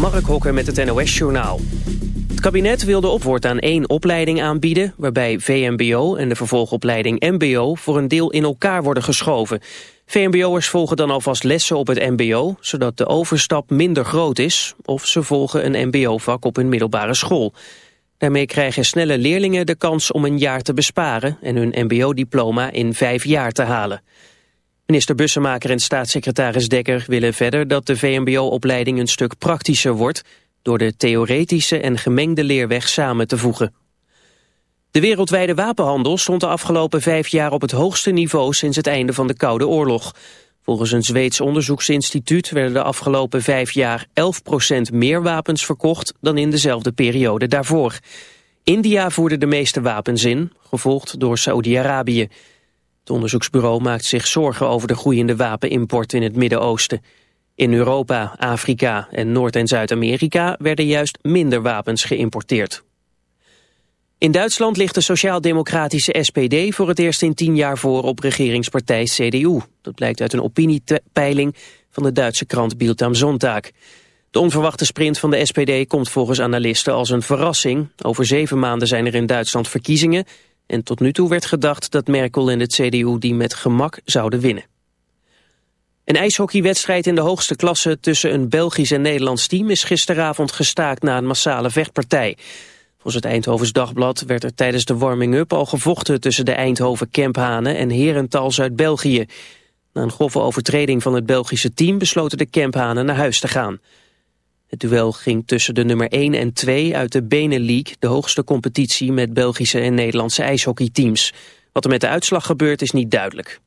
Mark Hokker met het NOS-journaal. Het kabinet wil de voortaan één opleiding aanbieden... waarbij VMBO en de vervolgopleiding MBO voor een deel in elkaar worden geschoven. VMBO'ers volgen dan alvast lessen op het MBO... zodat de overstap minder groot is... of ze volgen een MBO-vak op hun middelbare school. Daarmee krijgen snelle leerlingen de kans om een jaar te besparen... en hun MBO-diploma in vijf jaar te halen. Minister Bussemaker en staatssecretaris Dekker willen verder dat de VMBO-opleiding een stuk praktischer wordt door de theoretische en gemengde leerweg samen te voegen. De wereldwijde wapenhandel stond de afgelopen vijf jaar op het hoogste niveau sinds het einde van de Koude Oorlog. Volgens een Zweeds onderzoeksinstituut werden de afgelopen vijf jaar 11% meer wapens verkocht dan in dezelfde periode daarvoor. India voerde de meeste wapens in, gevolgd door Saudi-Arabië. Het onderzoeksbureau maakt zich zorgen over de groeiende wapenimport in het Midden-Oosten. In Europa, Afrika en Noord- en Zuid-Amerika werden juist minder wapens geïmporteerd. In Duitsland ligt de sociaal-democratische SPD voor het eerst in tien jaar voor op regeringspartij CDU. Dat blijkt uit een opiniepeiling van de Duitse krant Bild am Sonntag. De onverwachte sprint van de SPD komt volgens analisten als een verrassing. Over zeven maanden zijn er in Duitsland verkiezingen en tot nu toe werd gedacht dat Merkel en het CDU die met gemak zouden winnen. Een ijshockeywedstrijd in de hoogste klasse tussen een Belgisch en Nederlands team is gisteravond gestaakt na een massale vechtpartij. Volgens het Eindhovens Dagblad werd er tijdens de warming-up al gevochten tussen de Eindhoven Kemphanen en Herentals uit België. Na een grove overtreding van het Belgische team besloten de Kemphanen naar huis te gaan. Het duel ging tussen de nummer 1 en 2 uit de League, de hoogste competitie met Belgische en Nederlandse ijshockeyteams. Wat er met de uitslag gebeurt is niet duidelijk.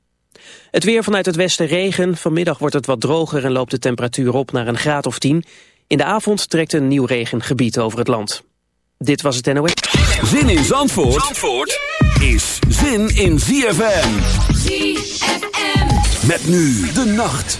Het weer vanuit het westen regen. Vanmiddag wordt het wat droger en loopt de temperatuur op naar een graad of 10. In de avond trekt een nieuw regengebied over het land. Dit was het NOS. Zin in Zandvoort, Zandvoort is zin in ZFM. ZFM. Met nu de nacht.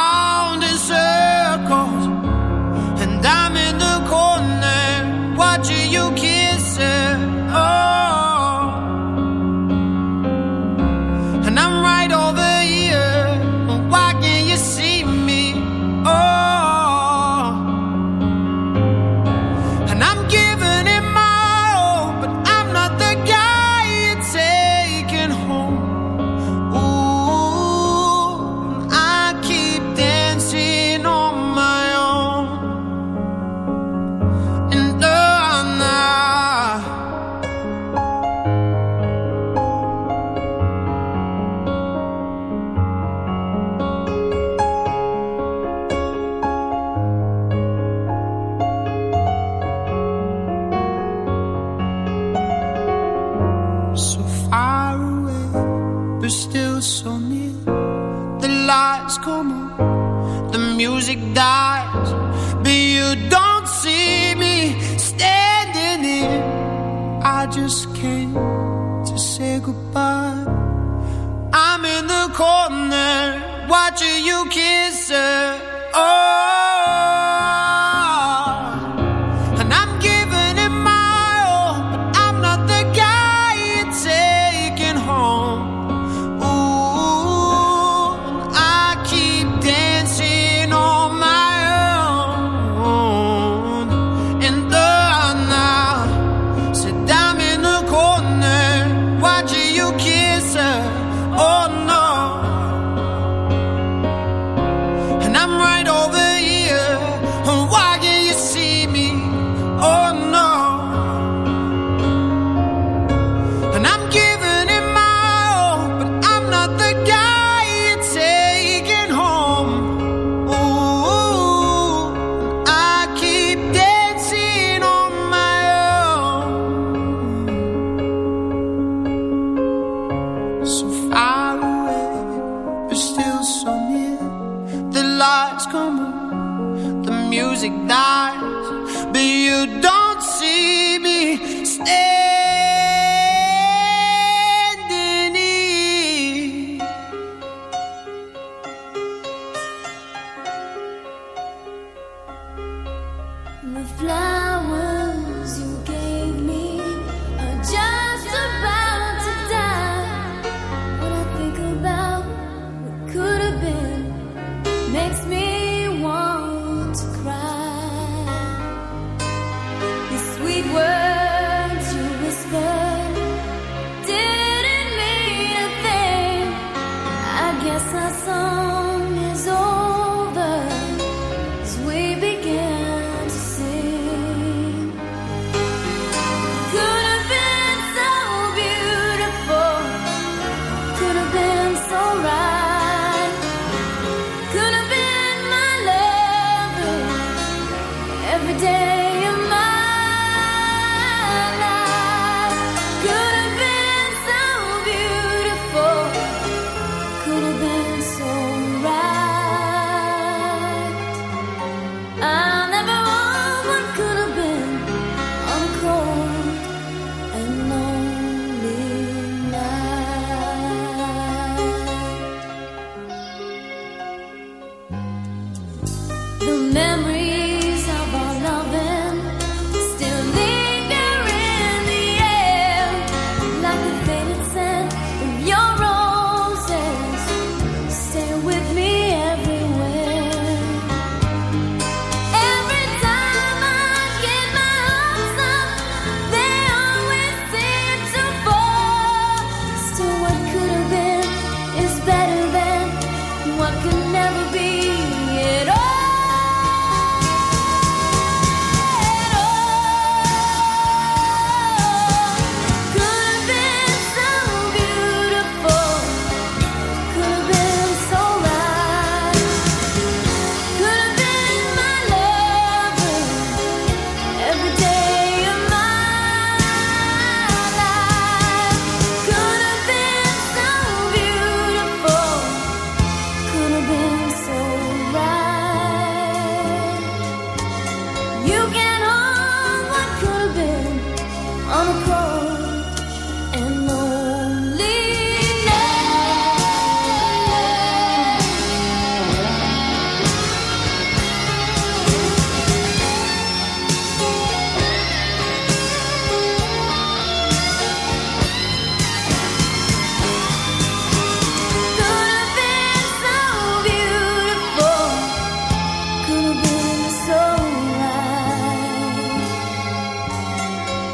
answer.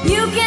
You can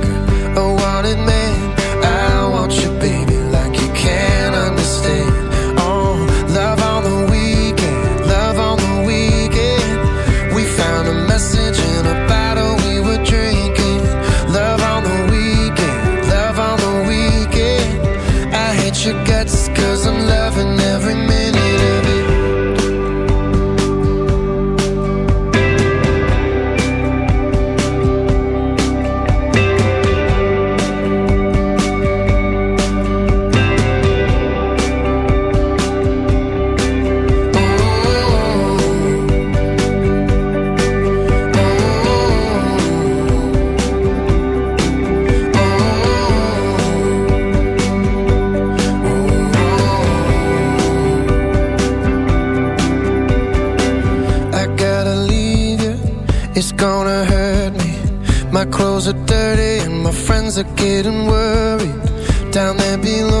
are getting worried. Down there below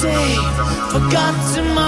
day, forgotten my.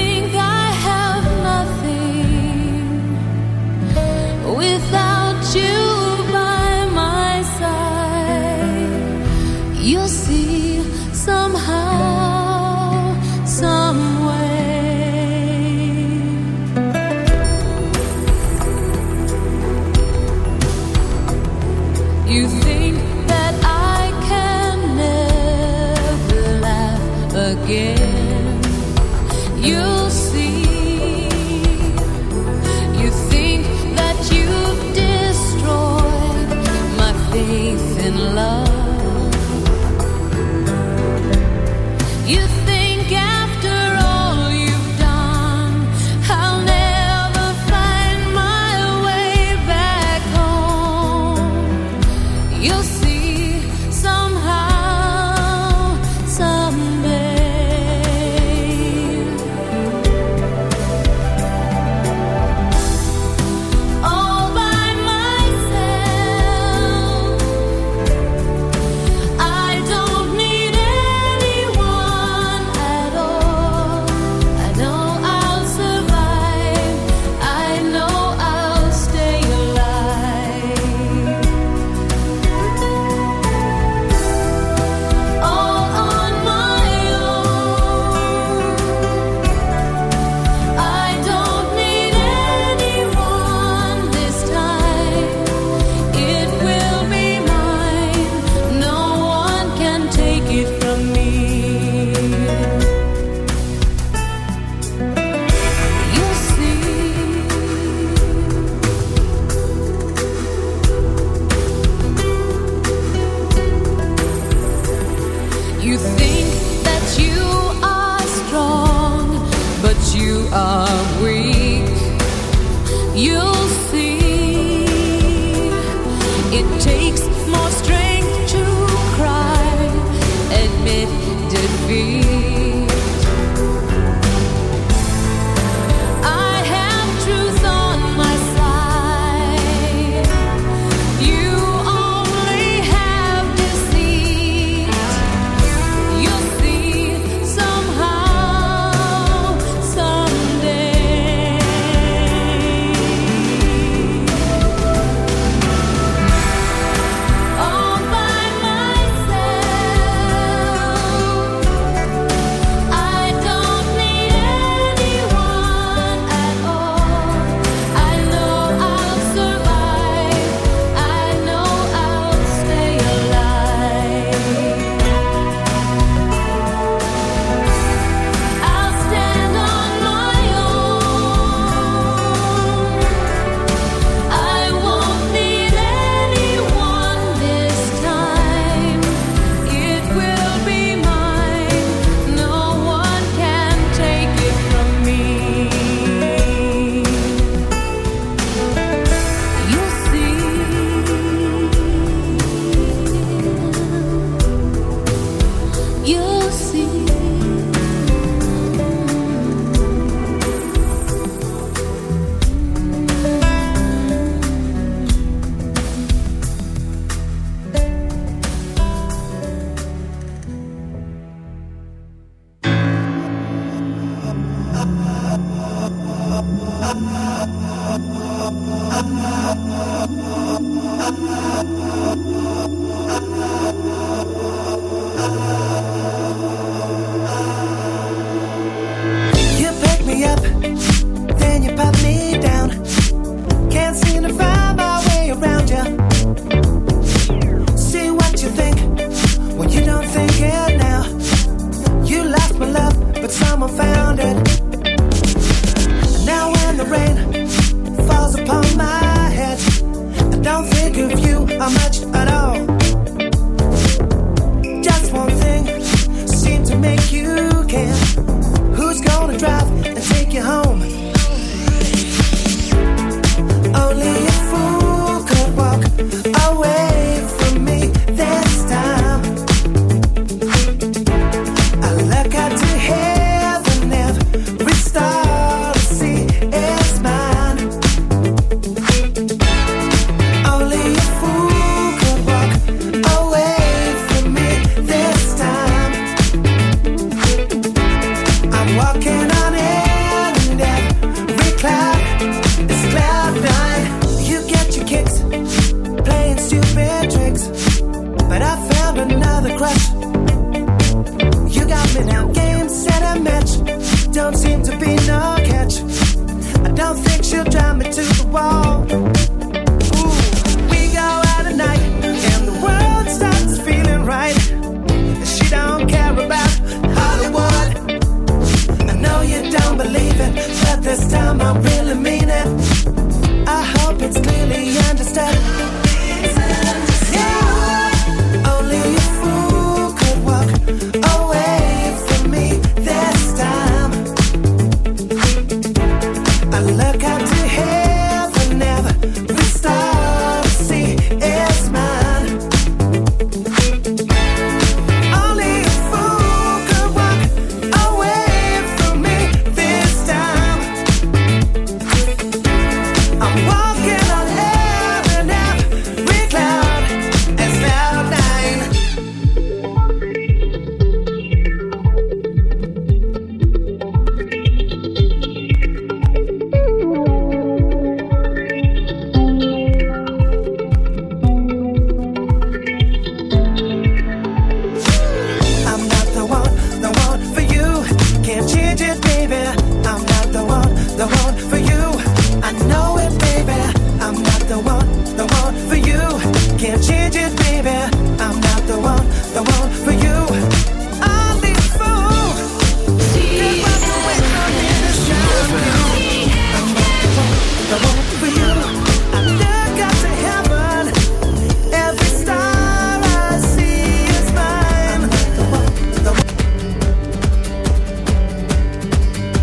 wall.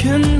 can